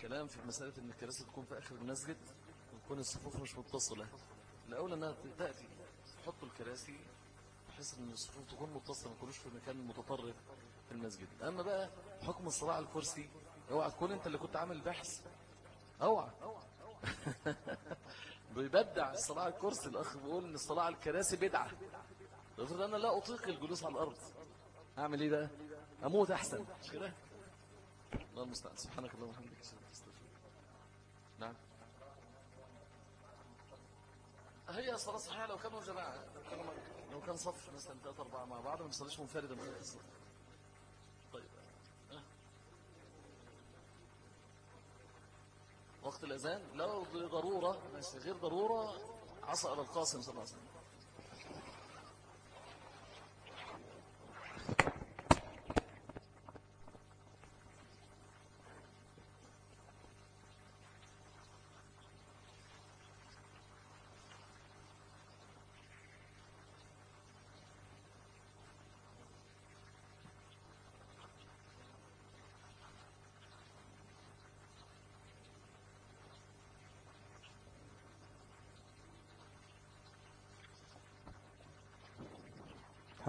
كلام في مسألة إن الكراسي تكون في آخر المسجد وتكون الصفوف مش متصلة. الأولى إنها تأتي تحطوا الكراسي بحيث إن الصفوف تكون متصلة ما يكونوش في مكان متطرف في المسجد. أما بقى حكم الصلاة على الكرسي أوعى تكون أنت اللي كنت عامل البحث أوعى. بيبدع الصلاة على الكرسي. الأخ بيقول إن الصلاة على الكراسي بدعة. افرض أنا لا أطيق الجلوس على الأرض. أعمل إيه بقى؟ أموت أحسن. مش كده؟ الله المستعان. سبحانك اللهم وبحمدك. هي صلاة صحيحة لو كانوا جماعة لو كان صف مثلا ثلاثة أربعة مع بعض ما بيصليش منفردا من الصف طيب. وقت الأذان لو ضرورة غير ضرورة عصى على القاسم صلى الله عليه وسلم.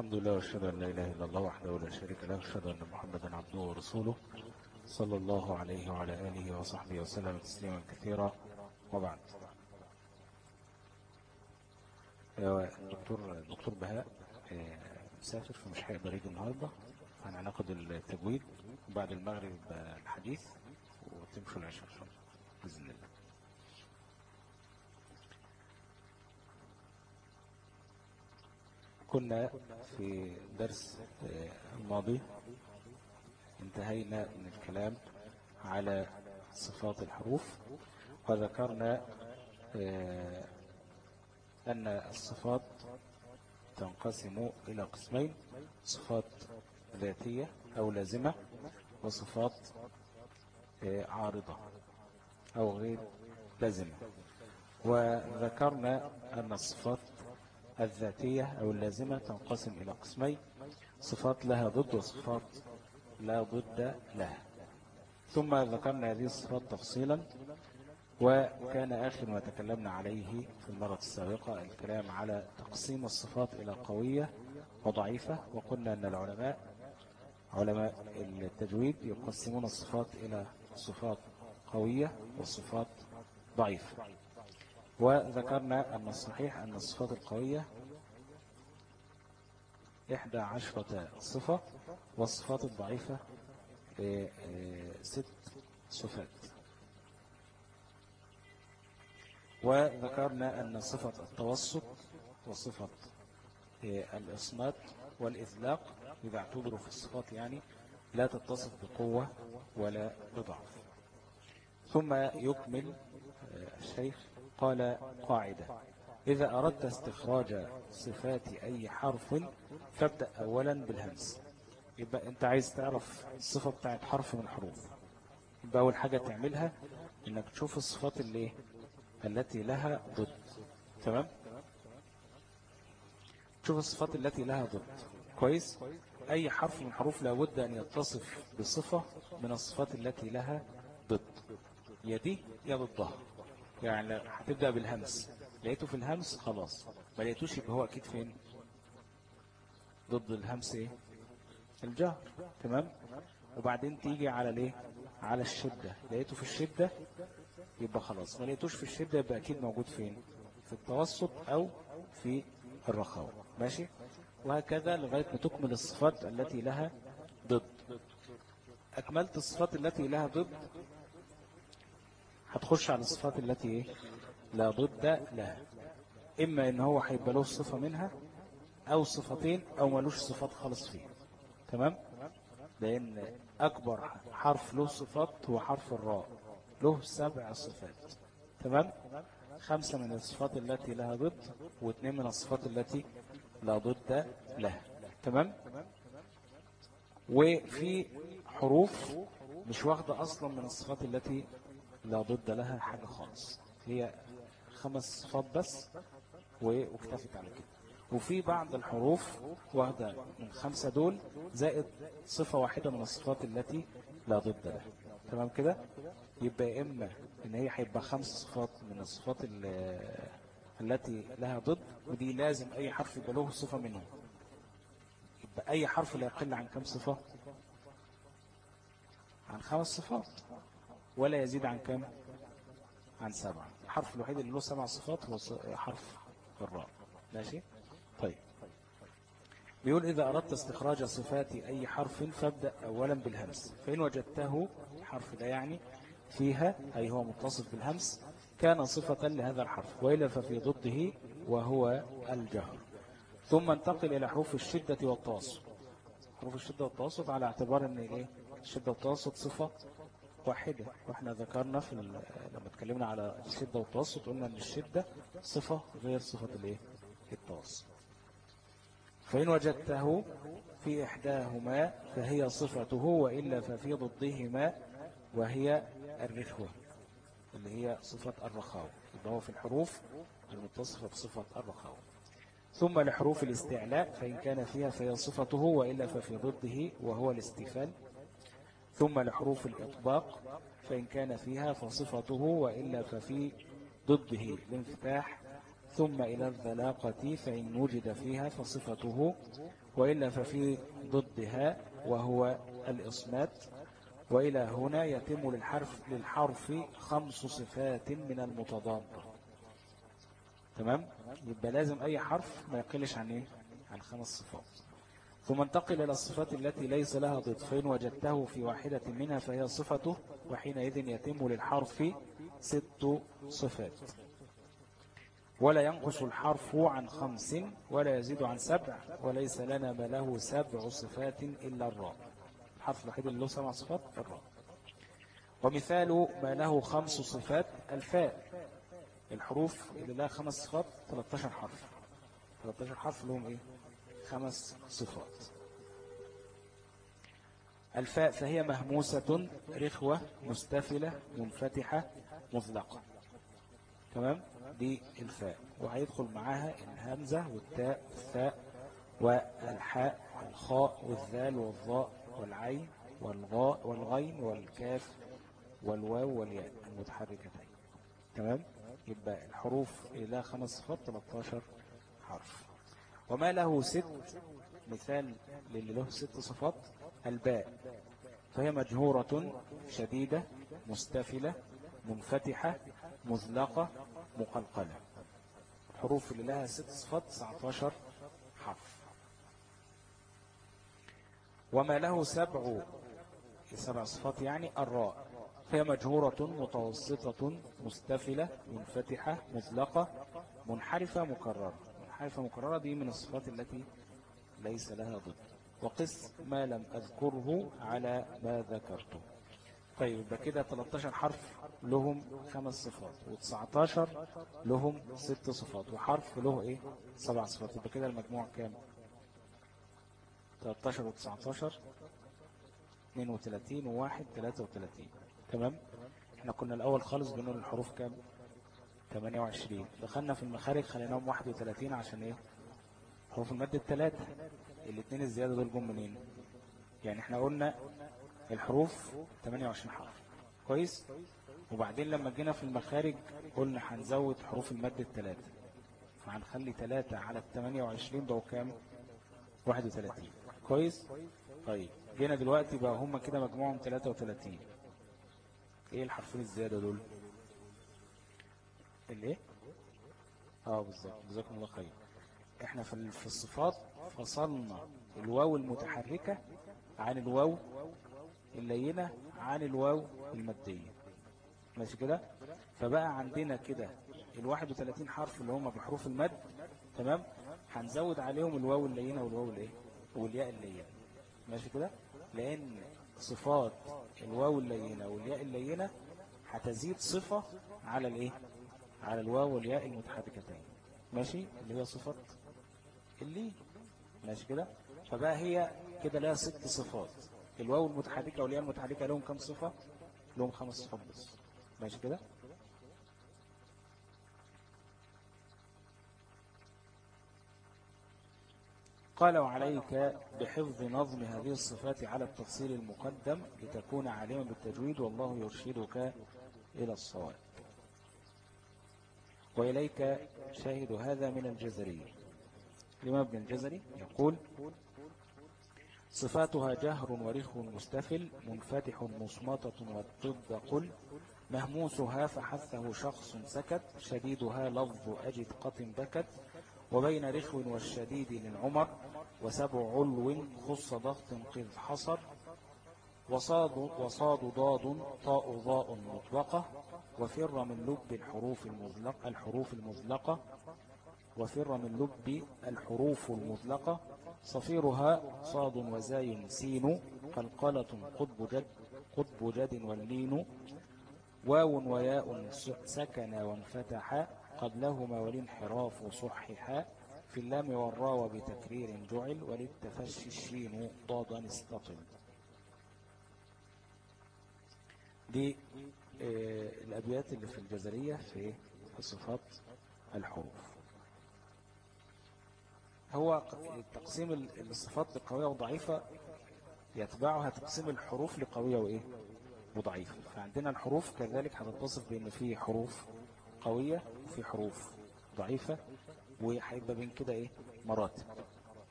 الحمد لله وأشهد أن لا إله إلا الله وحده لا شريك له وأشهد أن محمدا عبده ورسوله صلى الله عليه وعلى آله وصحبه وسلم تسليما كثيرا. وبعد دكتور دكتور بهاء مسافر فمش هيقدر يجي النهارده. هنعقد التجويد. وبعد المغرب الحديث وتمشوا العشاء إن شاء الله. بإذن الله. كنا في درس الماضي انتهينا من الكلام على صفات الحروف وذكرنا أن الصفات تنقسم إلى قسمين صفات ذاتية أو لازمة وصفات عارضة أو غير لازمة. وذكرنا أن الصفات الذاتية أو اللازمة تنقسم إلى قسمين صفات لها ضد وصفات لا ضد لها. ثم ذكرنا هذه الصفات تفصيلا وكان آخر ما تكلمنا عليه في المرة السابقة الكلام على تقسيم الصفات إلى قوية وضعيفة وقلنا أن العلماء علماء التجويد يقسمون الصفات إلى صفات قوية وصفات ضعيفة. وذكرنا أن الصحيح أن الصفات القوية إحدى عشرة صفة والصفات الضعيفة ست صفات. وذكرنا أن صفة التوسط وصفة الإصمات والإذلاق إذا اعتبروا في الصفات يعني لا تتصف بقوة ولا بضعف. ثم يكمل الشيخ قال قاعدة إذا أردت استخراج صفات أي حرف فابدأ أولا بالهمس. يبقى أنت عايز تعرف الصفة بتاعت حرف من الحروف يبقى أول حاجة تعملها إنك تشوف الصفات اللي التي لها ضد. تمام؟ تشوف الصفات التي لها ضد. كويس؟ أي حرف من حروف لابد أن يتصف بصفة من الصفات التي لها ضد. يا دي يا ضدها. يعني هتبدأ بالهمس. لقيته في الهمس خلاص. ما لقيتوش يبقى هو أكيد فين؟ ضد الهمس إيه؟ الجهر. تمام؟ وبعدين تيجي على ليه على الشدة. لقيته في الشدة يبقى خلاص. ما لقيتوش في الشدة يبقى أكيد موجود فين؟ في التوسط أو في الرخاوة ماشي؟ وهكذا لغاية ما تكمل الصفات التي لها ضد. أكملت الصفات التي لها ضد؟ هتخش على الصفات التي إيه لا ضد لها. إما إن هو هيبقى له صفة منها أو صفتين أو ملوش صفات خالص فيه. تمام؟ لأن أكبر حرف له صفات هو حرف الراء. له سبع صفات. تمام؟ خمسة من الصفات التي لها ضد واثنين من الصفات التي لا ضد لها. تمام؟ وفي حروف مش واخدة أصلا من الصفات التي لا ضد لها حاجة خالص. هي خمس صفات بس واكتفت على كده. وفي بعض الحروف واخدة من خمسة دول زائد صفة واحدة من الصفات التي لا ضد لها. تمام كده؟ يبقى إما إن هي هيبقى خمس صفات من الصفات ال- التي لها ضد ودي لازم أي حرف يبقى له صفة منهم. يبقى أي حرف لا يقل عن كم صفة؟ عن خمس صفات. ولا يزيد عن كم؟ عن سبعة. الحرف الوحيد اللي له سبع صفات هو حرف الراء. ماشي؟ طيب. بيقول إذا أردت استخراج صفات أي حرف فابدأ أولا بالهمس. فإن وجدته الحرف ده يعني فيها أي هو متصف بالهمس كان صفة لهذا الحرف. وإلا ففي ضده وهو الجهر. ثم انتقل إلى حروف الشدة والتوسط حروف الشدة والتوسط على اعتبار أن إيه؟ الشدة والتوسط صفة واحدة. وإحنا ذكرنا في لما اتكلمنا على الشدة والتوسط قلنا أن الشدة صفة غير صفة الإيه؟ التوسط. فإن وجدته في إحداهما فهي صفته وإلا ففي ضدهما وهي الرخوة اللي هي صفة الرخاوة يبقى هو في الحروف المتصفة بصفة الرخاوة ثم لحروف الاستعلاء فإن كان فيها فهي صفته وإلا ففي ضده وهو الاستفال ثم لحروف الإطباق فإن كان فيها فصفته وإلا ففي ضده الانفتاح ثم إلى الذلاقة فإن وجد فيها فصفته وإلا ففي ضدها وهو الإصمات. وإلى هنا يتم للحرف, للحرف خمس صفات من المتضادة تمام؟ يبقى لازم أي حرف ما يقلش عن إيه؟ عن خمس صفات. ثم انتقل إلى الصفات التي ليس لها ضد فإن وجدته في واحدة منها فهي صفته وحينئذ يتم للحرف ست صفات. ولا ينقص الحرف عن خمس ولا يزيد عن سبع وليس لنا ما له سبع صفات إلا الراء. الحرف الوحيد اللي له سبع صفات الراء. ومثال ما له خمس صفات الفاء. الحروف اللي لها خمس صفات 13 حرف. 13 حرف لهم إيه؟ خمس صفات. الفاء فهي مهموسة رخوة مستفلة منفتحة مطلقة. تمام؟ دي الفاء. وهيدخل معاها الهمزة والتاء والثاء والحاء والخاء والذال والظاء والعين والغاء والغين والكاف والواو والياء المتحركتين. تمام؟ يبقى الحروف لها خمس صفات 13 حرف. وما له ست مثال للي له ست صفات الباء. فهي مجهورة شديدة مستفلة منفتحة مزلقة مقلقلة. الحروف اللي لها ست صفات 19 حرف. وما له سبع سبع صفات يعني الراء. فهي مجهورة متوسطة مستفلة منفتحة مزلقة منحرفة مكررة. منحرفة مكررة دي من الصفات التي ليس لها ضد. وقس ما لم أذكره على ما ذكرته. طيب يبقى كده 13 حرف لهم خمس صفات و19 لهم ست صفات وحرف له إيه؟ سبع صفات. يبقى كده المجموع كام؟ 13 و19 32 و1 33 تمام؟ إحنا كنا الأول خالص بنقول الحروف كام؟ 28 دخلنا في المخارج خليناهم 31 عشان إيه؟ حروف المادة الثلاثة الاثنين الزيادة دول جم منين؟ يعني إحنا قلنا الحروف 28 حرف. كويس؟ وبعدين لما جينا في المخارج قلنا هنزود حروف المادة الثلاثة فهنخلي 3 على ال 28 بقوا كام؟ 31 كويس؟ طيب جينا دلوقتي بقى هم كده مجموعهم 33 إيه الحرفين الزيادة دول؟ الايه؟ آه بالظبط. جزاكم الله خير. إحنا في في الصفات فصلنا الواو المتحركة عن الواو اللينة عن الواو المادية. ماشي كده؟ فبقى عندنا كده ال 31 حرف اللي هم بحروف المد تمام؟ هنزود عليهم الواو اللينة والواو الايه؟ والياء اللينة. ماشي كده؟ لأن صفات الواو اللينة والياء اللينة هتزيد صفة على الايه؟ على الواو والياء المتحركتين. ماشي؟ اللي هي صفة اللي. ماشي كده؟ فبقى هي كده لها ست صفات. الواو المتحركة والياء المتحركة لهم كم صفة؟ لهم خمس صفات بس. ماشي كده؟ قال وعليك بحفظ نظم هذه الصفات على التفصيل المقدم لتكون عالما بالتجويد والله يرشدك إلى الصواب. وإليك شاهد هذا من الجزري. الإمام ابن الجزري يقول صفاتها جهر ورخ مستفل منفتح مصمتة والضد قل مهموسها فحثه شخص سكت شديدها لفظ أجد قط بكت وبين رخو والشديد للعمر وسبع علو خص ضغط قذ حصر وصاد, وصاد ضاد طاء ضاء مطلقة وفر من لب الحروف المزلقة الحروف المزلقة وفر من لب الحروف المطلقة صفيرها صاد وزاي سين قلقلة قطب جد قطب جد واللين. واو وياء سكن وانفتح قبلهما والانحراف صححا في اللام والراء بتكرير جعل وللتفشي الشين ضادا استطل دي الأبيات اللي في الجزرية في صفات الحروف. هو تقسيم الصفات لقوية وضعيفة يتبعها تقسيم الحروف لقوية وإيه؟ وضعيفة. فعندنا الحروف كذلك هتتصف بأن في حروف قوية وفي حروف ضعيفة وهيبقى بين كده إيه؟ مراتب.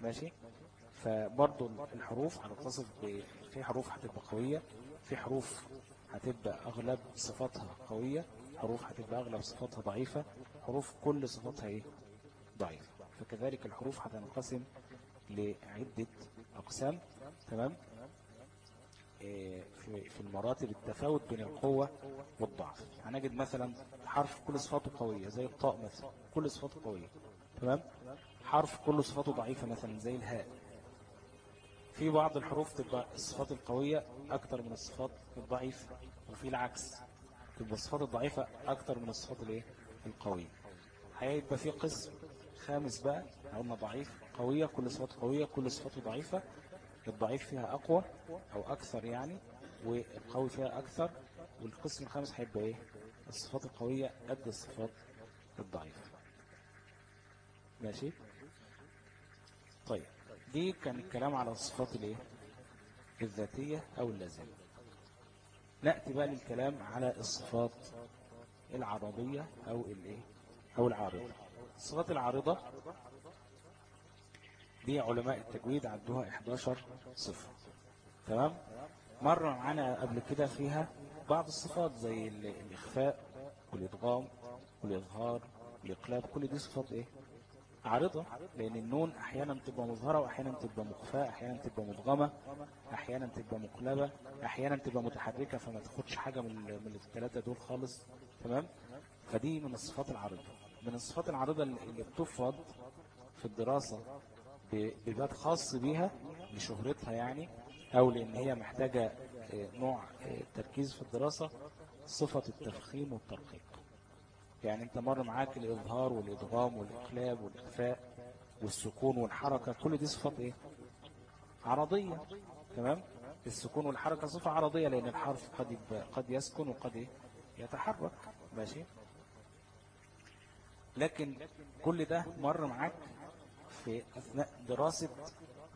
ماشي؟ فبرضو الحروف هتتصف في حروف هتبقى قوية في حروف هتبقى أغلب صفاتها قوية حروف هتبقى أغلب صفاتها ضعيفة حروف كل صفاتها إيه؟ ضعيفة. فكذلك الحروف هتنقسم لعدة أقسام تمام؟ إيه، في المراتب التفاوت بين القوة والضعف. هنجد مثلا حرف كل صفاته قوية زي الطاء مثلا كل صفاته قوية تمام؟ حرف كل صفاته ضعيفة مثلا زي الهاء. في بعض الحروف تبقى الصفات القوية أكتر من الصفات الضعيفة وفي العكس تبقى الصفات الضعيفة أكتر من الصفات الإيه؟ القوية. هيبقى في قسم خامس بقى قلنا ضعيف قوية كل صفات قوية كل صفاته ضعيفة. الضعيف فيها أقوى أو أكثر يعني والقوي فيها أكثر. والقسم الخامس هيبقى إيه؟ الصفات القوية قد الصفات الضعيفة. ماشي؟ طيب. دي كان الكلام على الصفات الايه؟ الذاتية أو اللازمة. نأتي بقى للكلام على الصفات العرضية أو الايه؟ أو العارضة. الصفات العارضة دي علماء التجويد عدوها 11 صفة. تمام؟ مر معانا قبل كده فيها بعض الصفات زي الإخفاء والإدغام والإظهار والإقلاب. كل دي صفات إيه؟ عارضة لأن النون أحيانا تبقى مظهرة وأحيانا تبقى مخفاة أحيانا تبقى مدغمة أحيانا تبقى مقلبة أحيانا تبقى متحركة فما تاخدش حاجة من من الثلاثة دول خالص تمام؟ فدي من الصفات العارضة. من الصفات العارضة اللي بتفرض في الدراسة بباب خاص بيها لشهرتها يعني أو لأن هي محتاجة آه، نوع آه، تركيز في الدراسة صفة التفخيم والترقيق. يعني انت مر معاك الإظهار والإدغام والإقلاب والإخفاء والسكون والحركة كل دي صفات إيه؟ عرضية تمام؟ السكون والحركة صفة عرضية لأن الحرف قد قد يسكن وقد إيه؟ يتحرك ماشي؟ لكن كل ده مر معاك في أثناء دراسة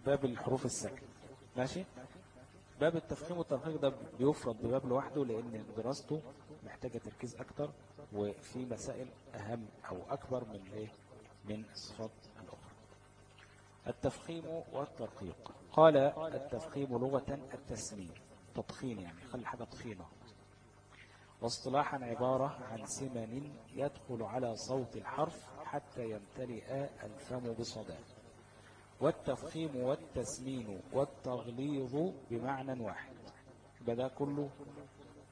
باب الحروف الساكنة ماشي؟ باب التفخيم والترقيق ده بيفرض بباب لوحده لأن دراسته محتاجة تركيز أكتر وفي مسائل أهم أو أكبر من إيه؟ من الصفات الأخرى. التفخيم والترقيق. قال التفخيم لغة التسمين تضخين يعني خلي حاجة تخينة واصطلاحا عبارة عن سمن يدخل على صوت الحرف حتى يمتلئ الفم بصدى. والتفخيم والتسمين والتغليظ بمعنى واحد. بدأ كله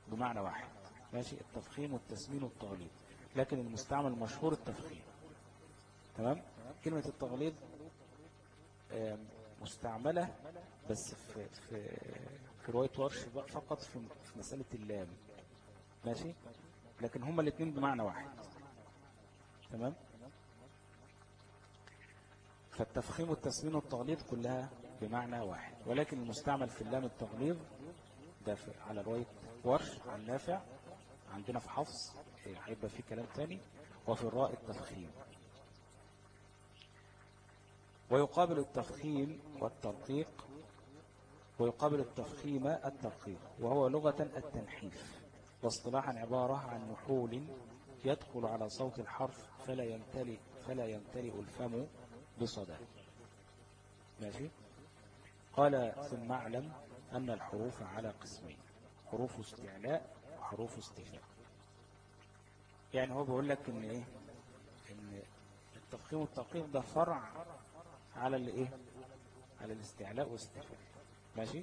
بمعنى واحد. ماشي؟ التفخيم والتسمين والتغليظ. لكن المستعمل المشهور التفخيم. تمام؟ كلمة التغليظ مستعملة بس في في في رواية ورش فقط في مسألة اللام. ماشي؟ لكن هما الاثنين بمعنى واحد. تمام؟ فالتفخيم والتسمين والتغليظ كلها بمعنى واحد. ولكن المستعمل في اللام التغليظ ده على رواية ورش عن نافع عندنا في حفص هيبقى في كلام تاني. وفي الراء التفخيم. ويقابل التفخيم والترقيق. ويقابل التفخيم الترقيق. وهو لغة التنحيف. واصطلاحا عبارة عن نحول يدخل على صوت الحرف فلا يمتلئ فلا يمتلئ الفم بصداه ماشي؟ قال ثم اعلم أن الحروف على قسمين. حروف استعلاء وحروف استفهام. يعني هو بيقول لك إن إيه؟ إن التفخيم والترقيق ده فرع على الايه على الاستعلاء والاستفهام. ماشي؟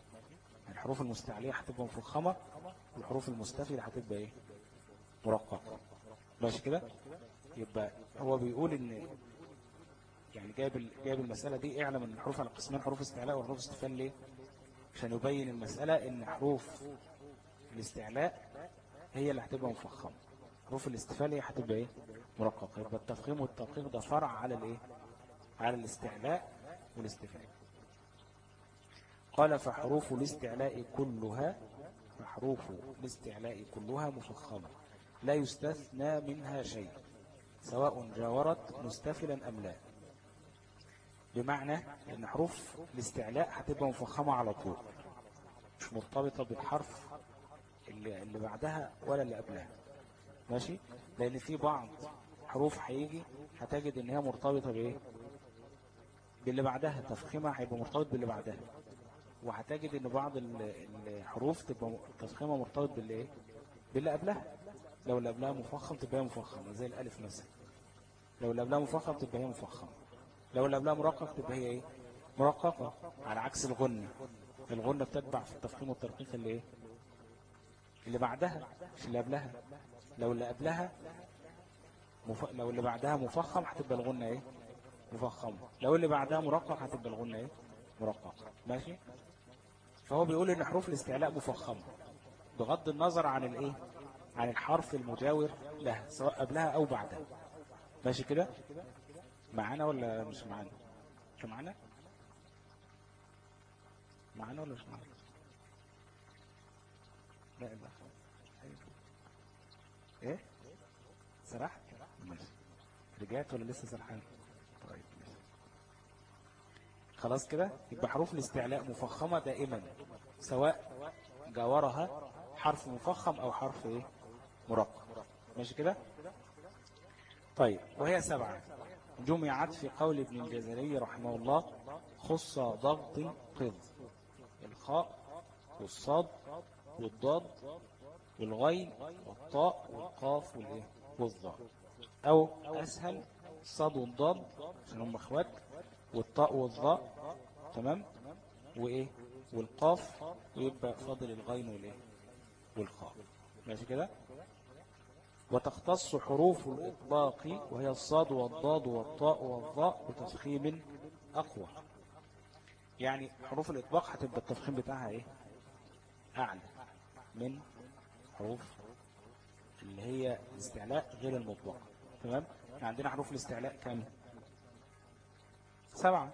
الحروف المستعلية هتبقى مفخمة والحروف المستفيدة هتبقى إيه؟ مرققة. ماشي كده؟ يبقى هو بيقول إن يعني جايب جايب المسألة دي اعلم إن الحروف على قسمين حروف استعلاء وحروف استفهام ليه؟ عشان يبين المسألة إن حروف الاستعلاء هي اللي هتبقى مفخمة. حروف الاستفهام هي هتبقى إيه؟ مرققة. يبقى التفخيم والترقيق ده فرع على الإيه؟ على الاستعلاء والاستفهام. قال فحروف الاستعلاء كلها فحروف الاستعلاء كلها مفخمة. لا يستثنى منها شيء سواء جاورت مستفلا أم لا. بمعنى أن حروف الاستعلاء هتبقى مفخمة على طول مش مرتبطة بالحرف اللي, بعدها ولا اللي قبلها. ماشي؟ لأن في بعض حروف هيجي هتجد إن هي مرتبطة بإيه؟ باللي بعدها. تفخيمها هيبقى مرتبط باللي بعدها. وهتجد إن بعض ال- الحروف تبقى تفخيمها مرتبط باللي إيه باللي قبلها. لو اللي قبلها مفخم تبقى هي مفخمة زي الألف مثلا. لو اللي قبلها مفخم تبقى هي مفخمة. لو اللي قبلها مرقق تبقى هي إيه؟ مرققة على عكس الغنة. الغنة بتتبع في التفخيم والترقيق اللي إيه؟ اللي بعدها مش اللي قبلها. لو اللي قبلها مف... لو اللي بعدها مفخم هتبقى الغنة إيه؟ مفخمة لو اللي بعدها مرقق هتبقى الغنة إيه؟ مرققة ماشي؟ فهو بيقول إن حروف الاستعلاء مفخمة بغض النظر عن الايه عن الحرف المجاور لها سواء قبلها أو بعدها. ماشي كده؟ معانا ولا مش معانا؟ مش معانا؟ معانا ولا مش معانا؟ لا لا إيه؟ سرحت ماشي. رجعت ولا لسه سرحان طيب ماشي. خلاص كده؟ يبقى حروف الاستعلاء مفخمة دائما سواء جاورها حرف مفخم أو حرف إيه؟ مرقق ماشي كده؟ طيب وهي سبعة. جمعت في قول ابن الجزري رحمه الله خص ضغط قض. الخاء والصاد والضاد والغين والطاء والقاف والظاء. أو أسهل الصاد والضاد عشان هم إخوات والطاء والظاء تمام؟ وإيه؟ والقاف ويبقى فاضل الغين والإيه؟ والخاء ماشي كده؟ وتختص حروف الإطلاق وهي الصاد والضاد والطاء والظاء بتفخيم أقوى. يعني حروف الإطلاق هتبقى التفخيم بتاعها إيه؟ أعلى. من حروف اللي هي الاستعلاء غير المطلقة. تمام؟ يعني عندنا حروف الاستعلاء كام؟ سبعة.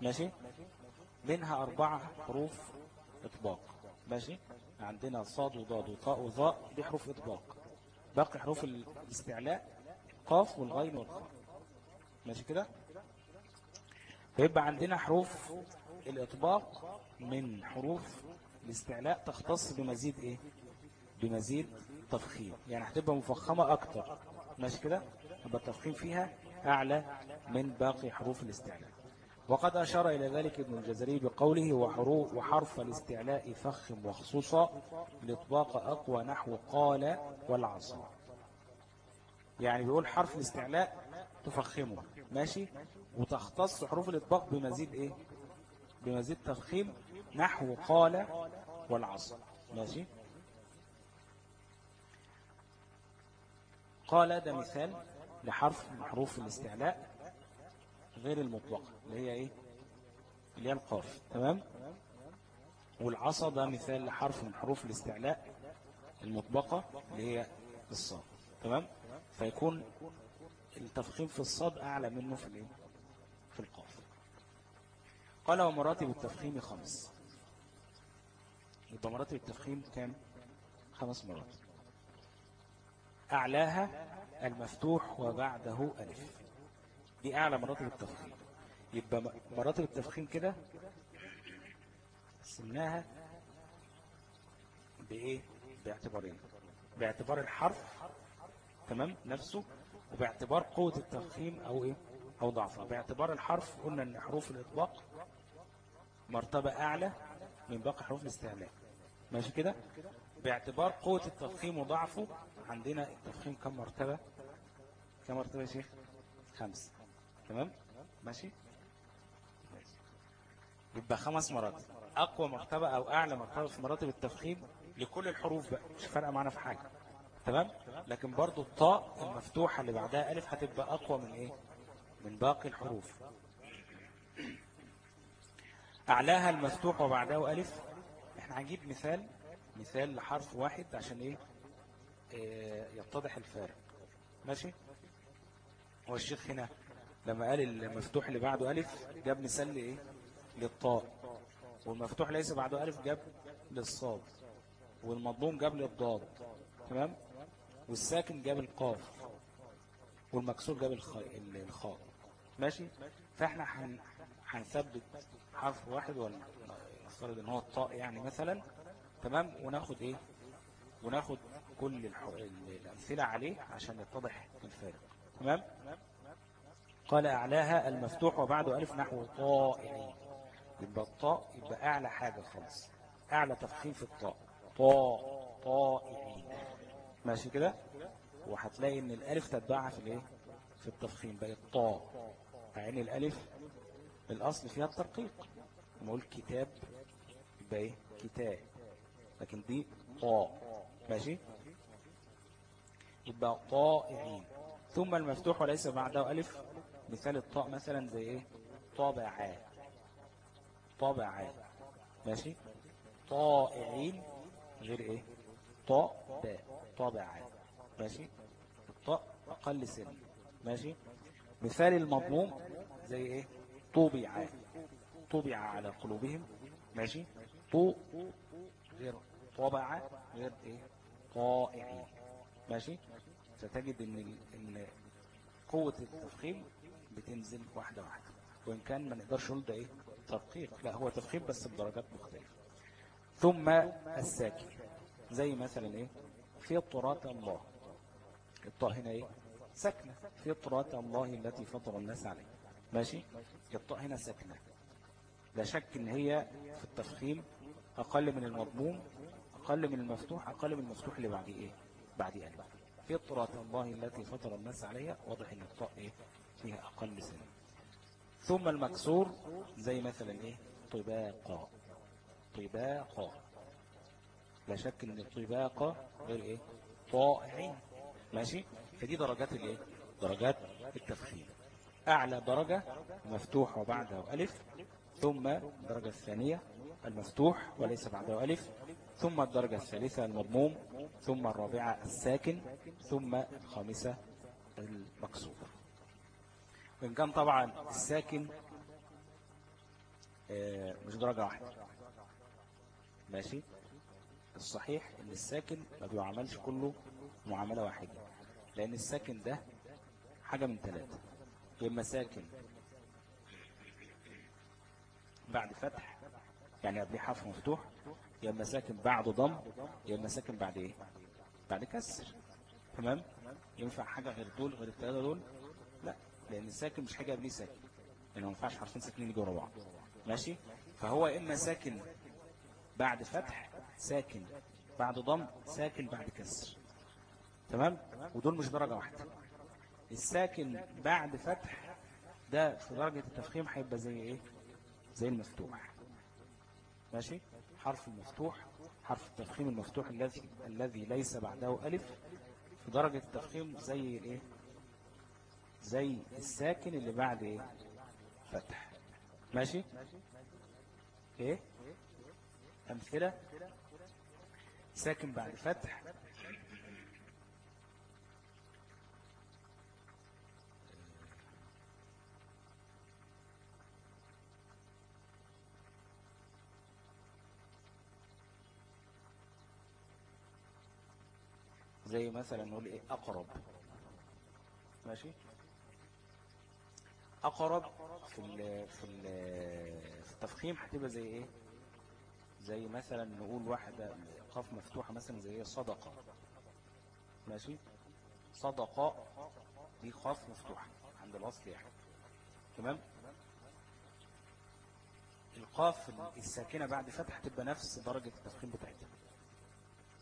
ماشي؟ منها أربعة حروف إطباق. ماشي؟ عندنا صاد وضاد وطاء وظاء دي حروف إطباق. باقي حروف الاستعلاء قاف والغين والخاء ماشي كده؟ فيبقى عندنا حروف الإطباق من حروف الاستعلاء تختص بمزيد إيه؟ بمزيد تفخيم. يعني هتبقى مفخمة أكتر. ماشي كده؟ يبقى التفخيم فيها أعلى من باقي حروف الاستعلاء. وقد أشار إلى ذلك ابن الجزري بقوله وحروف وحرف الاستعلاء فخم وخصوصا الإطباق أقوى نحو قال والعصا. يعني بيقول حرف الاستعلاء تفخمه. ماشي؟ وتختص حروف الإطباق بمزيد إيه؟ بمزيد تفخيم نحو قال والعصا ماشي؟ قال ده مثال لحرف من حروف الاستعلاء غير المطلقة اللي هي إيه؟ اللي هي القاف. تمام؟ والعصا ده مثال لحرف من حروف الاستعلاء المطبقة اللي هي الصاد. تمام؟ فيكون التفخيم في الصاد أعلى منه في الإيه؟ في القاف. قال ومراتب التفخيم خمس. يبقى مراتب التفخيم كام خمس مراتب أعلاها المفتوح وبعده ألف. دي أعلى مراتب التفخيم يبقى مراتب التفخيم كده قسمناها بإيه؟ باعتبارين. باعتبار الحرف تمام؟ نفسه وباعتبار قوة التفخيم أو إيه؟ أو ضعفها. باعتبار الحرف قلنا إن حروف الاطلاق مرتبة أعلى من باقي حروف الاستعلاء. ماشي كده؟ باعتبار قوة التفخيم وضعفه. عندنا التفخيم كم مرتبة؟ كم مرتبة يا شيخ؟ خمسة تمام؟ ماشي. يبقى خمس مراتب. أقوى مرتبة أو أعلى مرتبة في مراتب التفخيم لكل الحروف بقى. مش فارقة معانا في حاجة. تمام؟ لكن برضو الطاء المفتوحة اللي بعدها ألف هتبقى أقوى من إيه؟ من باقي الحروف. أعلاها المفتوح وبعدها ألف. إحنا هنجيب مثال مثال لحرف واحد عشان إيه؟ آه، يتضح الفارق ماشي؟ هو الشيخ هنا لما قال المفتوح اللي بعده ألف جاب مثال لإيه؟ للطاء. والمفتوح ليس بعده ألف جاب للصاد. والمضموم جاب للضاد. تمام؟ والساكن جاب القاف. والمكسور جاب الخ- ال- الخاء. ماشي؟ فاحنا هن- هنثبت حرف واحد ونفترض ان هو الطاء يعني مثلا تمام؟ وناخد إيه؟ وناخد كل الح... ال- الأمثلة عليه عشان يتضح الفارق تمام؟ قال أعلاها المفتوح وبعده ألف نحو طائعين. يبقى الطاء يبقى أعلى حاجة خالص. أعلى في الطاء. طاء طائعين. ماشي كده؟ وهتلاقي إن الألف تتبعها في الإيه؟ في التفخيم بقت طاء. عين الألف الأصل فيها الترقيق. أقول كتاب إيه كتاب لكن دي طاء. ماشي؟ يبقى طائعين. ثم المفتوح وليس بعده ألف. مثال الطاء مثلا زي إيه؟ طابعا. طابعا. ماشي؟ طائعين غير إيه؟ طاء. باء ماشي؟ الطاء أقل سن. ماشي؟ مثال المضموم زي إيه؟ طوبع طوبع على قلوبهم ماشي؟ طو غير طابع غير إيه؟ طائعين ماشي؟ فتجد إن إن قوة التفخيم بتنزل واحدة واحدة وإن كان ما نقدرش نقول ده إيه؟ ترقيق لا هو تفخيم بس بدرجات مختلفة. ثم الساكن زي مثلا إيه؟ فطرة الله الطاء هنا إيه؟ ساكنة. فطرة الله التي فطر الناس عليه ماشي؟ الطاء هنا ساكنة. لا شك إن هي في التفخيم أقل من المضموم أقل من المفتوح أقل من المفتوح اللي بعد إيه؟ بعد ألف فطرة الله التي فطر الناس عليها واضح إن الطاء إيه؟ فيها أقل سنة ثم المكسور زي مثلا إيه؟ طباقا طباقا لا شك إن الطباقة غير إيه؟ طائعين ماشي؟ فدي درجات الايه؟ درجات التفخيم. أعلى درجة مفتوح وبعدها ألف ثم الدرجة الثانية المفتوح وليس بعده ألف ثم الدرجة الثالثة المضموم ثم الرابعة الساكن ثم الخامسة المكسور. وإن كان طبعا؟ الساكن آه، مش درجة واحدة. ماشي؟ الصحيح إن الساكن ما بيعملش كله معاملة واحدة. لأن الساكن ده حاجة من ثلاثة إما ساكن بعد فتح يعني قبل حرف مفتوح يا إما ساكن بعد ضم يا إما ساكن بعد إيه؟ بعد كسر. تمام؟ ينفع حاجة غير دول غير الثلاثة دول؟ لا. لأن الساكن مش حاجة قبليه ساكن. لأنه ما ينفعش حرفين ساكنين يجوا ورا بعض. ماشي؟ فهو إما ساكن بعد فتح ساكن بعد ضم ساكن بعد كسر. تمام؟ ودول مش درجة واحدة. الساكن بعد فتح ده في درجة التفخيم هيبقى زي إيه؟ زي المفتوح. ماشي؟ حرف المفتوح حرف التفخيم المفتوح الذي الذي ليس بعده ألف في درجة التفخيم زي الايه زي الساكن اللي بعد إيه؟ فتح. ماشي؟ إيه؟ أمثلة؟ ساكن بعد فتح زي مثلا نقول إيه أقرب. ماشي؟ أقرب في ال في ال في التفخيم هتبقى زي إيه؟ زي مثلا نقول واحدة قاف مفتوحة مثلا زي صدقة. ماشي؟ صدقاء دي قاف مفتوحة عند الوصل يعني. تمام؟ القاف الساكنة بعد فتح تبقى نفس درجة التفخيم بتاعتها.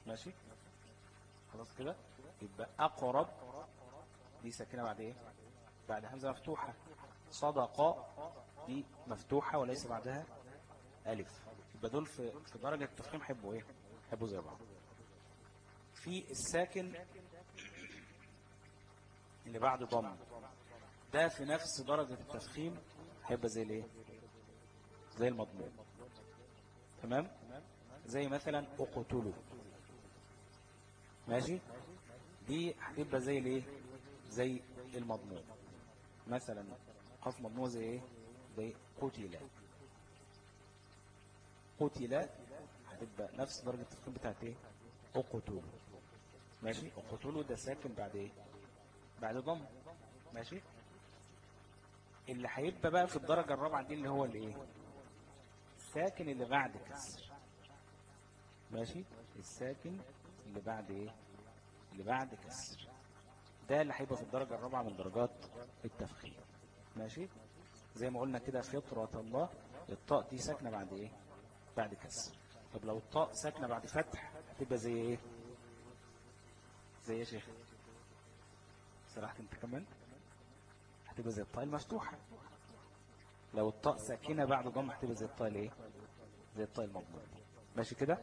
ماشي؟ خلاص كده؟ يبقى أقرب. دي ساكنة بعد إيه؟ بعد همزة مفتوحة. صدقاء دي مفتوحة وليس بعدها ألف. يبقى دول في في درجة التفخيم حبوا إيه؟ حبوا زي بعض. في الساكن اللي بعد ضم. ده في نفس درجة التفخيم هيبقى زي الإيه؟ زي المضمون. تمام؟ زي مثلا اقتلوا ماشي؟ دي هتبقى زي الايه؟ زي المضمون. مثلا قف مضمون زي إيه؟ زي قتل قتل هتبقى نفس درجة التفخيم بتاعت إيه؟ اقتلوا ماشي؟ اقتلوا ده ساكن بعد إيه؟ بعد ضم. ماشي؟ اللي هيبقى بقى في الدرجة الرابعة دي اللي هو الايه؟ الساكن اللي بعد كسر. ماشي؟ الساكن اللي بعد إيه؟ اللي بعد كسر. ده اللي هيبقى في الدرجة الرابعة من درجات التفخيم. ماشي؟ زي ما قلنا كده فطرة الله الطاء دي ساكنة بعد إيه؟ بعد كسر. طب لو الطاء ساكنة بعد فتح هتبقى زي إيه؟ زي إيه يا شيخ؟ سرحت أنت كمان؟ هتبقى زي الطاء المفتوحة. لو الطاء ساكنة بعد ضم هتبقى زي الطاء الإيه؟ زي الطاء المضموم ماشي كده؟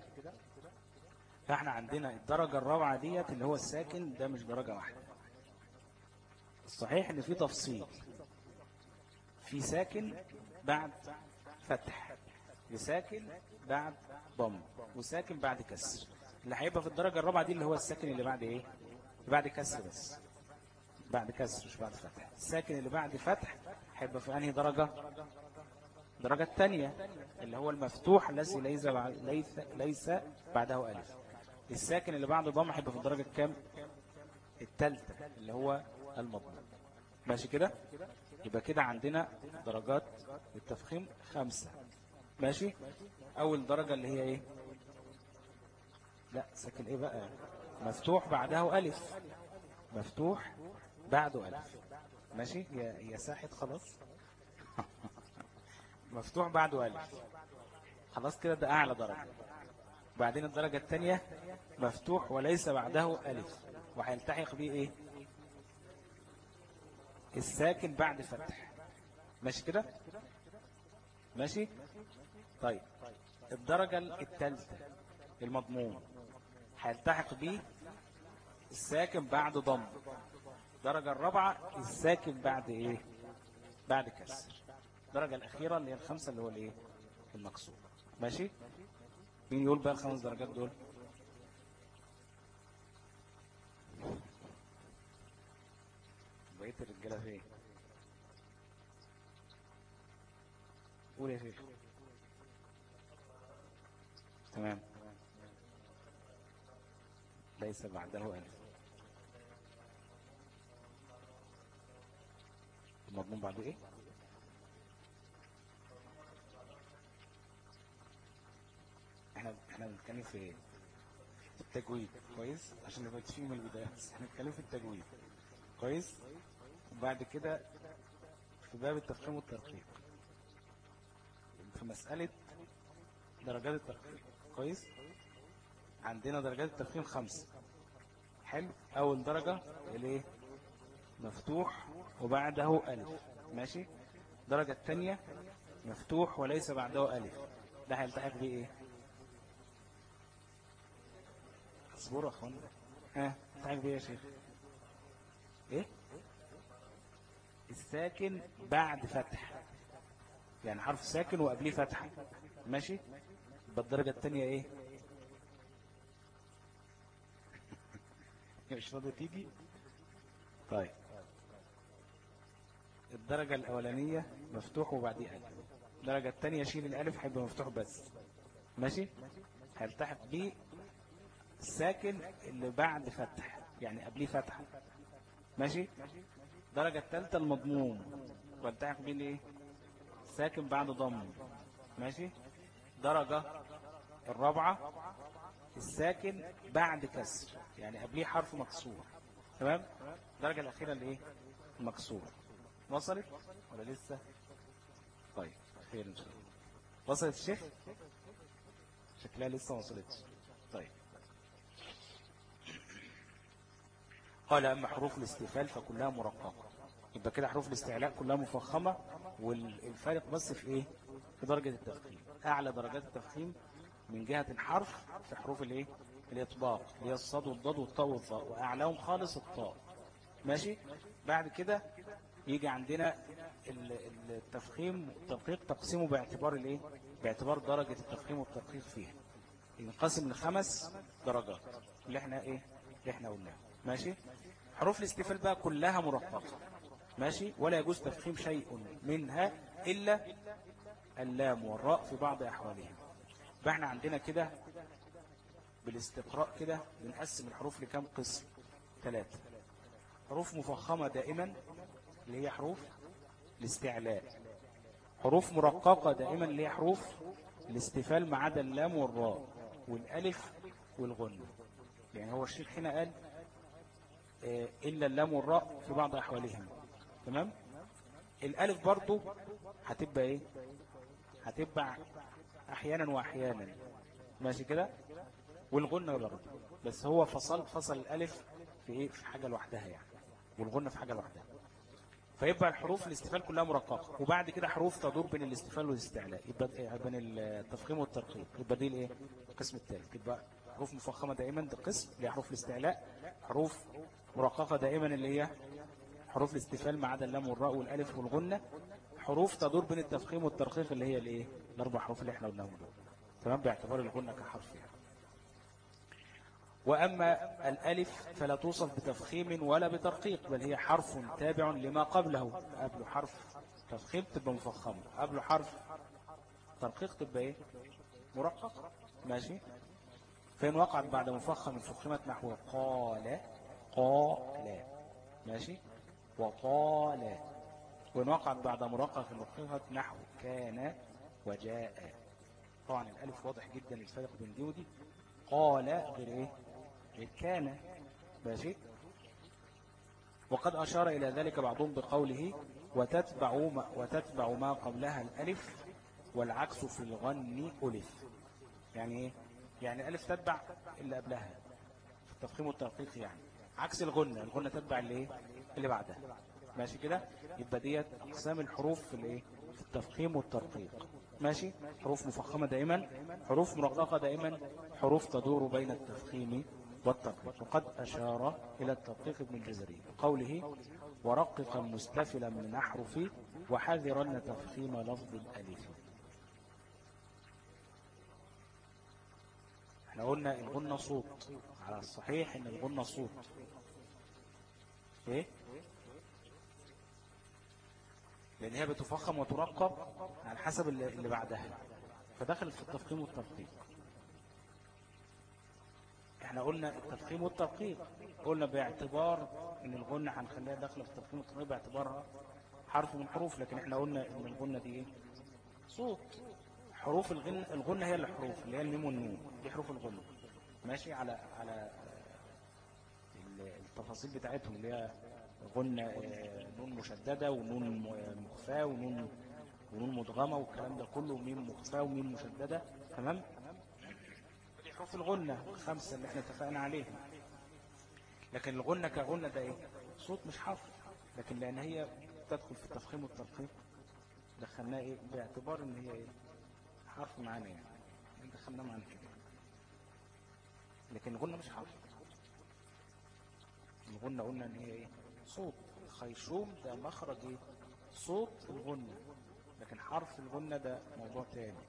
فاحنا عندنا الدرجة الرابعة ديت اللي هو الساكن ده مش درجة واحدة. الصحيح إن في تفصيل. في ساكن بعد فتح وساكن بعد ضم وساكن بعد كسر. اللي هيبقى في الدرجة الرابعة دي اللي هو الساكن اللي بعد إيه؟ بعد كسر بس. بعد كسر مش بعد فتح. الساكن اللي بعد فتح هيبقى في أنهي درجة؟ الدرجة الثانية اللي هو المفتوح الذي ليس ليس ليس بعده ألف. الساكن اللي بعده ضم هيبقى في الدرجة الكام الثالثة اللي هو المضمون. ماشي كده؟ يبقى كده عندنا درجات التفخيم خمسة. ماشي؟ أول درجة اللي هي إيه؟ لا ساكن إيه بقى؟ مفتوح بعده ألف. مفتوح بعده ألف. ماشي؟ يا يا ساحت خلاص. مفتوح بعده ألف. خلاص كده ده أعلى درجة. بعدين الدرجة الثانية مفتوح وليس بعده ألف. وهيلتحق به إيه؟ الساكن بعد فتح. ماشي كده؟ ماشي؟ طيب. الدرجة الثالثة المضمون. هيلتحق به الساكن بعد ضم. الدرجة الرابعة الساكن بعد إيه؟ بعد كسر. الدرجة الأخيرة اللي هي الخمسة اللي هو الإيه؟ المكسور ماشي؟ مين يقول بقى الخمس درجات دول. بقيت الرجالة فين؟ قول يا شيخ. تمام. ليس بعده ألف. المضمون بعده إيه؟ إحنا إحنا بنتكلم في إيه التجويد كويس؟ عشان نبقى متفقين من البداية. إحنا بنتكلم في التجويد كويس؟ وبعد كده في باب التفخيم والترقيق في مسألة درجات التفخيم كويس؟ عندنا درجات التفخيم خمسة. حلو؟ أول درجة الايه مفتوح وبعده ألف. ماشي؟ الدرجة الثانية مفتوح وليس بعده ألف. ده هيلتحق بيه إيه اصبروا يا اخوانا ها هيلتحق بيه يا شيخ. إيه؟ الساكن بعد فتح. يعني حرف ساكن وقبليه فتحة ماشي؟ يبقى الدرجة الثانية إيه؟ مش راضي تيجي؟ طيب. الدرجة الأولانية مفتوح وبعديه ألف. الدرجة الثانية شيل الألف هيبقى مفتوح بس. ماشي؟ هيلتحق بيه الساكن اللي بعد فتح يعني قبليه فتحة ماشي؟ الدرجة الثالثة المضموم. والتحق بيه الايه ساكن بعد ضم. ماشي؟ درجة الرابعة الساكن بعد كسر يعني قبليه حرف مكسور. تمام؟ الدرجة الأخيرة اللي إيه؟ المكسور وصلت؟ ولا لسه؟ طيب خير إن شاء الله. وصلت الشيخ شكلها لسه ما وصلتش طيب قال أما حروف الاستفال فكلها مرققة. يبقى كده حروف الاستعلاء كلها مفخمة والفارق بس في إيه؟ في درجة التفخيم. أعلى درجات التفخيم من جهة الحرف في حروف الإيه؟ الإطباق اللي هي الصاد والضاد والطاء والظاء وأعلاهم خالص الطاء. ماشي؟ بعد كده يجي عندنا ال- ال- التفخيم والتدقيق تقسيمه باعتبار الإيه؟ باعتبار درجة التفخيم والتدقيق فيها. ينقسم لخمس درجات اللي إحنا إيه؟ اللي إحنا قلناه ماشي؟ حروف الاستفال بقى كلها مرققة. ماشي؟ ولا يجوز تفخيم شيء منها إلا اللام والراء في بعض أحوالهم. فاحنا عندنا كده بالاستقراء كده بنقسم الحروف لكم قسم؟ ثلاثة. حروف مفخمة دائما اللي هي حروف الاستعلاء. حروف مرققة دائما اللي هي حروف الاستفال ما عدا اللام والراء والألف والغنة يعني هو الشيخ هنا قال إلا اللام والراء في بعض أحوالهم. تمام؟ الألف برضو هتبقى إيه؟ هتبقى أحيانا وأحيانا. ماشي كده؟ والغنة برضو بس هو فصل فصل الألف في إيه؟ في حاجة لوحدها يعني. والغنة في حاجة لوحدها. فيبقى الحروف الاستفال كلها مرققة وبعد كده حروف تدور بين الاستفال والاستعلاء. يبقى إيه؟ بين التفخيم والترقيق يبقى دي الإيه؟ القسم الثالث يبقى حروف مفخمة دائما ده قسم اللي حروف الاستعلاء حروف مرققة دائما اللي هي حروف الاستفال ما عدا اللام والراء والألف والغنة. حروف تدور بين التفخيم والترقيق اللي هي الإيه؟ الأربع حروف اللي إحنا قلناهم دول. تمام؟ باعتبار الغنة كحرف يعني. وأما الألف فلا توصف بتفخيم ولا بترقيق بل هي حرف تابع لما قبله. قبله حرف تفخيم تبقى مفخمة. قبله حرف ترقيق تبقى إيه؟ مرقق ماشي؟ فإن وقعت بعد مفخم فخمت نحو قال قال ماشي؟ وقال. وإن وقعت بعد مرقق فخمت نحو. كان وجاء. طبعا الألف واضح جدا الفرق بين دي ودي. قال غير إيه؟ غير كان. ماشي؟ وقد أشار إلى ذلك بعضهم بقوله وتتبع ما, وتتبع ما قبلها الألف والعكس في الغن ألف. يعني إيه؟ يعني ألف تتبع اللي قبلها. في التفخيم والترقيق يعني. عكس الغنة الغنة تتبع اللي؟ اللي بعدها. ماشي كده؟ يبقى ديت أقسام الحروف في الإيه؟ في التفخيم والترقيق. ماشي؟ حروف مفخمة دائما حروف مرققة دائما حروف تدور بين التفخيم والترقيق. وقد أشار إلى التدقيق ابن الجزري بقوله ورققا مستفلا من أحرف وحذرا تفخيم لفظ الألف إحنا قلنا الغنة صوت. على الصحيح إن الغنة صوت. إيه؟ لأن هي بتفخم وترقب على حسب اللي بعدها. فدخلت في التفخيم والترقيق إحنا قلنا التفخيم والترقيق قلنا باعتبار إن الغنة هنخليها داخلة في التفخيم والترقيق باعتبارها حرف من حروف لكن إحنا قلنا إن الغنة دي إيه؟ صوت. حروف الغنة الغنة هي الحروف اللي هي الميم والنون. دي حروف الغنة ماشي؟ على على التفاصيل بتاعتهم اللي هي غنة آه، نون مشددة ونون م- مخفاة ونون ونون مدغمة والكلام ده كله ميم مخفاة وميم مشددة تمام؟ حروف الغنة الخمسة اللي إحنا اتفقنا عليها. لكن الغنة كغنة ده إيه؟ صوت مش حرف. لكن لأن هي تدخل في التفخيم والترقيق دخلناها إيه؟ باعتبار إن هي إيه؟ حرف معانا يعني. دخلناه معانا كده لكن الغنة مش حرف. الغنة قلنا إن هي إيه؟ صوت. الخيشوم ده مخرج إيه؟ صوت الغنة. لكن حرف الغنة ده موضوع تاني.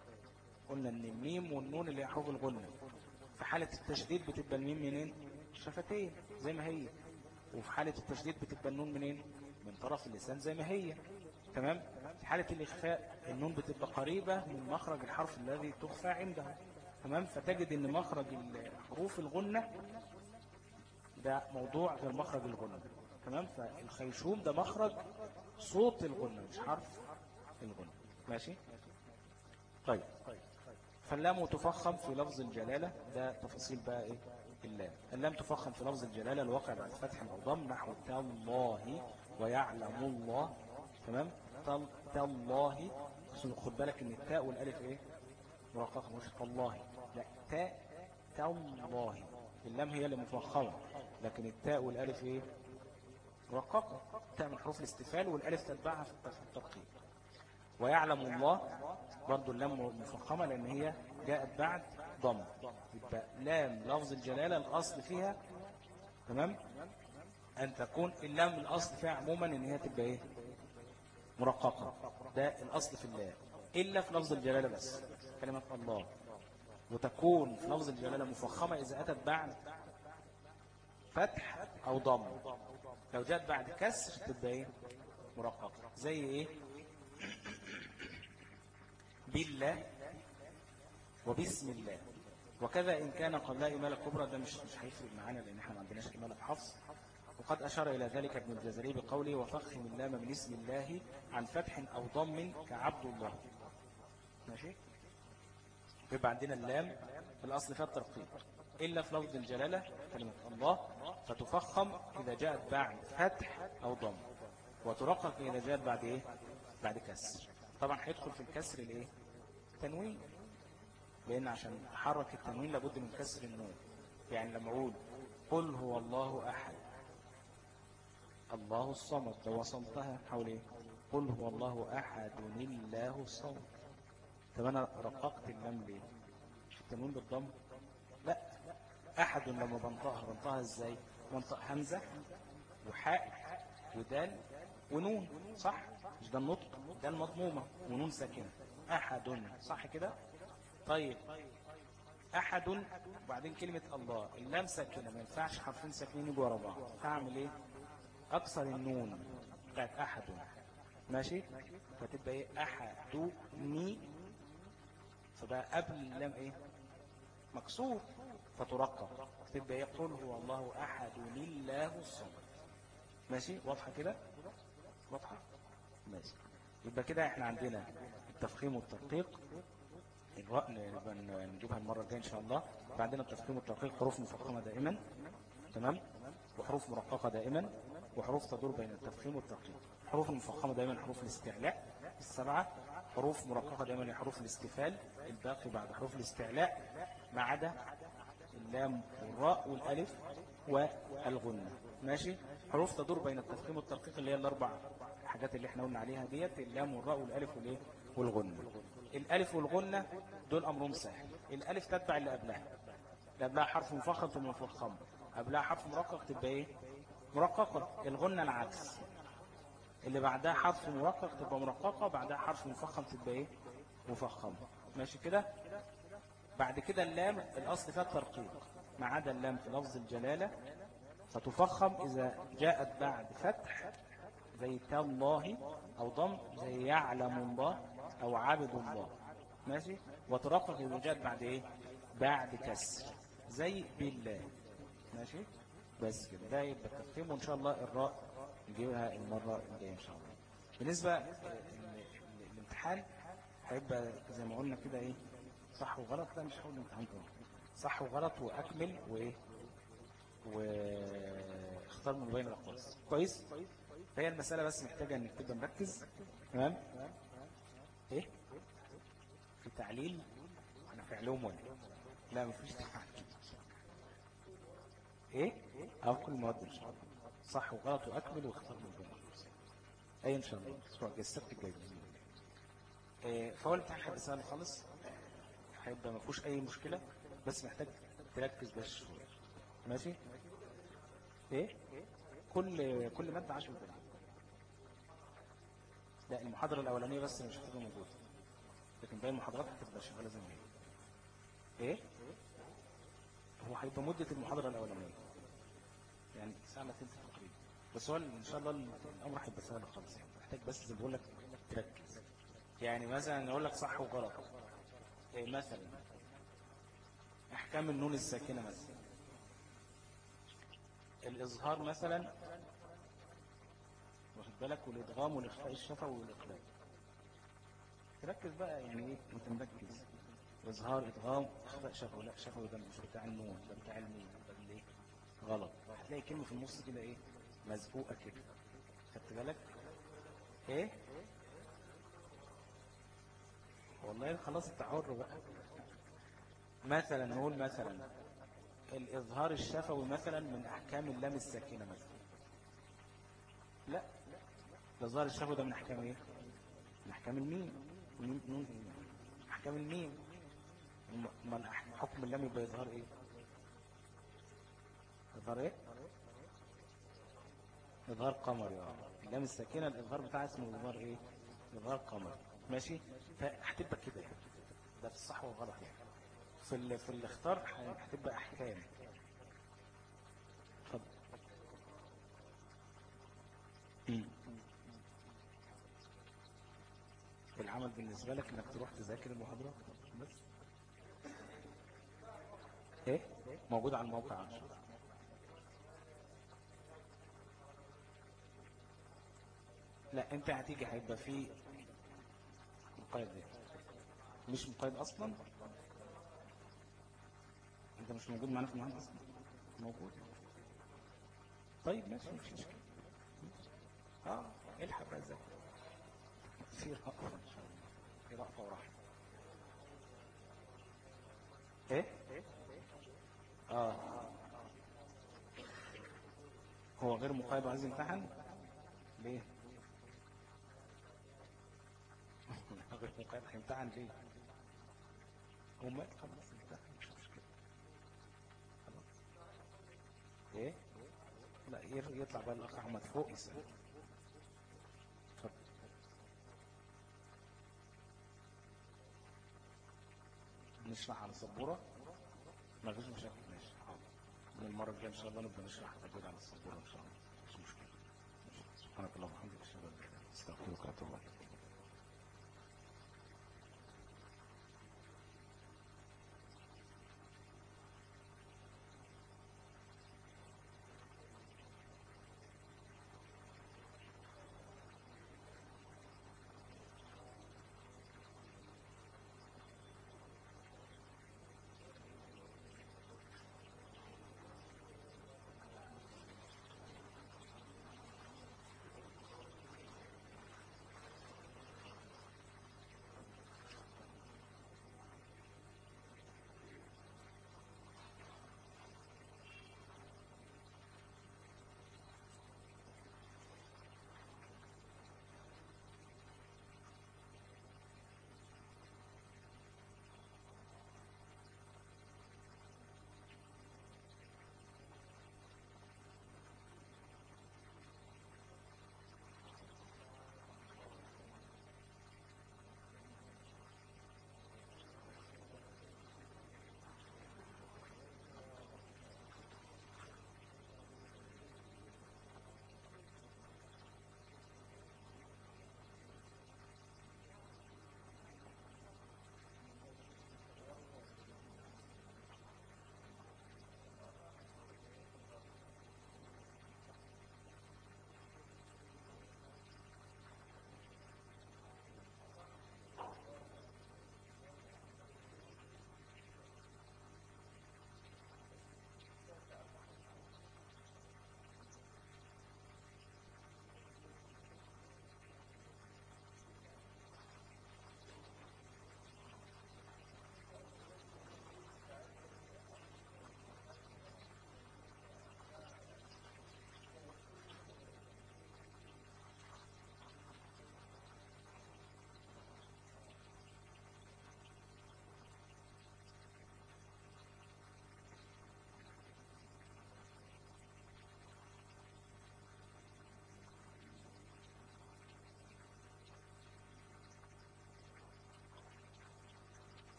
قلنا إن الميم والنون اللي هي حروف الغنة في حالة التشديد بتبقى الميم منين؟ شفتين زي ما هي. وفي حالة التشديد بتبقى النون منين؟ من طرف اللسان زي ما هي. تمام؟ في حالة الإخفاء النون بتبقى قريبة من مخرج الحرف الذي تخفى عنده. تمام؟ فتجد إن مخرج حروف الغنة ده موضوع غير مخرج الغنة تمام؟ فالخيشوم ده مخرج صوت الغنة مش حرف الغنة ماشي؟ طيب. فاللام تفخم في لفظ الجلالة ده تفاصيل بقى إيه؟ اللام. اللام تفخم في لفظ الجلالة الواقع بعد فتح أو نحو تالله ويعلم الله تمام؟ تال تالله. خد بالك إن التاء والألف إيه؟ مرققة مش تالله. لا تاء تالله. اللام هي اللي مفخمة لكن التاء والألف إيه؟ مرققة تاء من حروف الاستفال والألف تتبعها في الترقيق ويعلم الله برضو اللام مفخمة لأن هي جاءت بعد ضم. يبقى لام لفظ الجلالة الأصل فيها تمام؟ أن تكون اللام الأصل فيها عموما إن هي تبقى إيه؟ مرققة. ده الأصل في اللام. إلا في لفظ الجلالة بس. كلمة الله. وتكون في لفظ الجلالة مفخمة إذا أتت بعد فتح أو ضم. لو جاءت بعد كسر تبقى إيه مرققة زي إيه؟ بالله وبسم الله. وكذا إن كان قبل إمالة كبرى ده مش مش هيفرق معانا لأن إحنا ما عندناش إمالة بحفظ. وقد أشار إلى ذلك ابن الجزري بقوله وفخم اللام من اسم الله عن فتح أو ضم كعبد الله. ماشي؟ يبقى عندنا اللام في الأصل فيها الترقيق إلا في لفظ الجلالة كلمة الله فتفخم إذا جاءت بعد فتح أو ضم. وترقق إذا جاءت بعد إيه؟ بعد كسر. طبعا هيدخل في الكسر الايه تنوين. لأن عشان أحرك التنوين لابد من كسر النون. يعني لما أقول قل هو الله أحد. الله الصمد. لو وصلتها حول إيه؟ قل هو الله أحد. الله الصمد. طب أنا رققت اللام ليه؟ التنوين بالضم؟ لا. أحد لما بنطقها بنطقها إزاي؟ بنطق همزه وحاء ودال ونون صح؟ مش ده النطق؟ ده المضمومة ونون ساكنة. أحد صح كده؟ طيب. أحد وبعدين كلمة الله. اللام ساكنة ما ينفعش حرفين ساكنين يجوا ورا بعض. هعمل إيه؟ أكسر النون. بتاعت أحد. ماشي؟ فتبقى إيه؟ أحدني فبقى قبل اللام إيه؟ مكسور فترقق تبقى يقول هو الله أحد لله الصمد. ماشي؟ واضحة كده؟ واضحة؟ ماشي. يبقى كده إحنا عندنا التفخيم والتدقيق الراء نجيبها المرة الجاية إن شاء الله. فعندنا التفخيم والتدقيق حروف مفخمة دائما. تمام؟ وحروف مرققة دائما. وحروف تدور بين التفخيم والتدقيق حروف المفخمة دائما حروف الاستعلاء السبعة. حروف مرققة دائما حروف الاستفال الباقي بعد حروف الاستعلاء ما عدا اللام والراء والألف والغنة. ماشي؟ حروف تدور بين التفخيم والترقيق اللي هي الأربع الحاجات اللي إحنا قلنا عليها ديت اللام والراء والألف والإيه؟ والغنة. الألف والغنة دول أمرهم سهل. الألف تتبع اللي قبلها. اللي قبلها حرف مفخم ثم مفخم قبلها حرف مرقق تبقى إيه؟ مرققة. الغنة العكس. اللي بعدها حرف مرقق تبقى مرققة بعدها حرف مفخم تبقى إيه؟ مفخم. ماشي كده؟ بعد كده اللام الأصل فيها الترقيق. ما عدا اللام في لفظ الجلالة فتفخم إذا جاءت بعد فتح زي تالله أو ضم زي يعلم الله أو عبد الله. ماشي؟ وترقق إذا جاءت بعد إيه؟ بعد كسر. زي بالله. ماشي؟ بس كده. ده يبقى التفخيم وإن شاء الله الراء نجيبها المرة الجاية إن شاء الله. بالنسبة للامتحان هيبقى زي ما قلنا كده إيه صح وغلط لا مش هقول الامتحان كله صح وغلط وأكمل وإيه واختار من بين الأقواس كويس؟ فهي المسألة بس محتاجة إنك تبقى مركز. تمام؟ إيه؟ في تعليل أنا في علوم ولا لا مفيش تعليل. إيه؟ أو كل مواد إن شاء الله. صح وغلط وأكمل واختار من بين أي إن شاء الله. الأسبوع الجاي السبت الجاي إيه فهو الامتحان هيبقى سهل خالص. هيبقى ما فيهوش أي مشكلة بس محتاج تركز بس شوية. ماشي؟ إيه؟ كل كل مادة 10 دقايق. لا المحاضرة الأولانية بس مش هتبقى موجودة. لكن باقي المحاضرات هتبقى شغالة زي ما هي. إيه؟ هو هيبقى مدة المحاضرة الأولانية. يعني ساعة تلت تقريبا. بس هو إن شاء الله الأمر هيبقى سهل خالص يعني. محتاج بس زي بقول لك تركز. يعني مثلا أقول لك صح وغلط. إيه مثلا أحكام النون الساكنة مثلا. الإظهار مثلا واخد بالك؟ والإدغام والإخفاء الشفوي والإقلاب تركز بقى يعني إيه؟ وتركز إظهار إدغام إخفاء شفوي. لا شفوي ده مش بتاع النون ده بتاع الميم؟ غلط. هتلاقي كلمة في النص كده إيه؟ مزقوقة كده. خدت بالك؟ إيه؟ والله خلاص انت حر بقى. مثلا نقول مثلا الإظهار الشفوي مثلا من أحكام اللام الساكنة مثلا. لا. الإظهار الشفوي ده من أحكام إيه؟ من أحكام الميم. إيه؟ أحكام الميم. م- ما الأح- حكم اللام يبقى إظهار إيه؟ إظهار إيه؟ إظهار قمري آه. اللام الساكنة الإظهار بتاعها اسمه إظهار إيه؟ إظهار قمري. ماشي؟ فهتبقى كده يعني. ده في الصح والغلط يعني. في ال... في الاختار هتبقى أحكام. مم. العمل بالنسبة لك إنك تروح تذاكر المحاضرة؟ بس. إيه؟ موجود على الموقع عشان. لا انت هتيجي هيبقى في مقيد إيه؟ مش مقيد أصلا؟ انت مش موجود معانا في المعهد أصلا؟ موجود. طيب ماشي مش مشكلة. آه الحق بقى ذاكر في رأفة إن شاء الله. في رأفة ورحمة إيه؟ آه. هو غير مقيد وعايز يمتحن؟ ليه؟ غير مقيد هيمتحن ليه؟ هو مات خلاص امتحن مش مشكلة. خلاص. إيه؟ لا يطلع بقى الأخ أحمد فوق يسأل. نشرح على السبورة؟ ما فيش مشاكل. ماشي من المرة الجاية إن شاء الله نبدأ نشرح تدوير على السبورة إن شاء الله. مفيش مشكلة. سبحانك اللهم وبحمدك أشهد أن لا إله إلا أنت أستغفرك وأتوب إليك.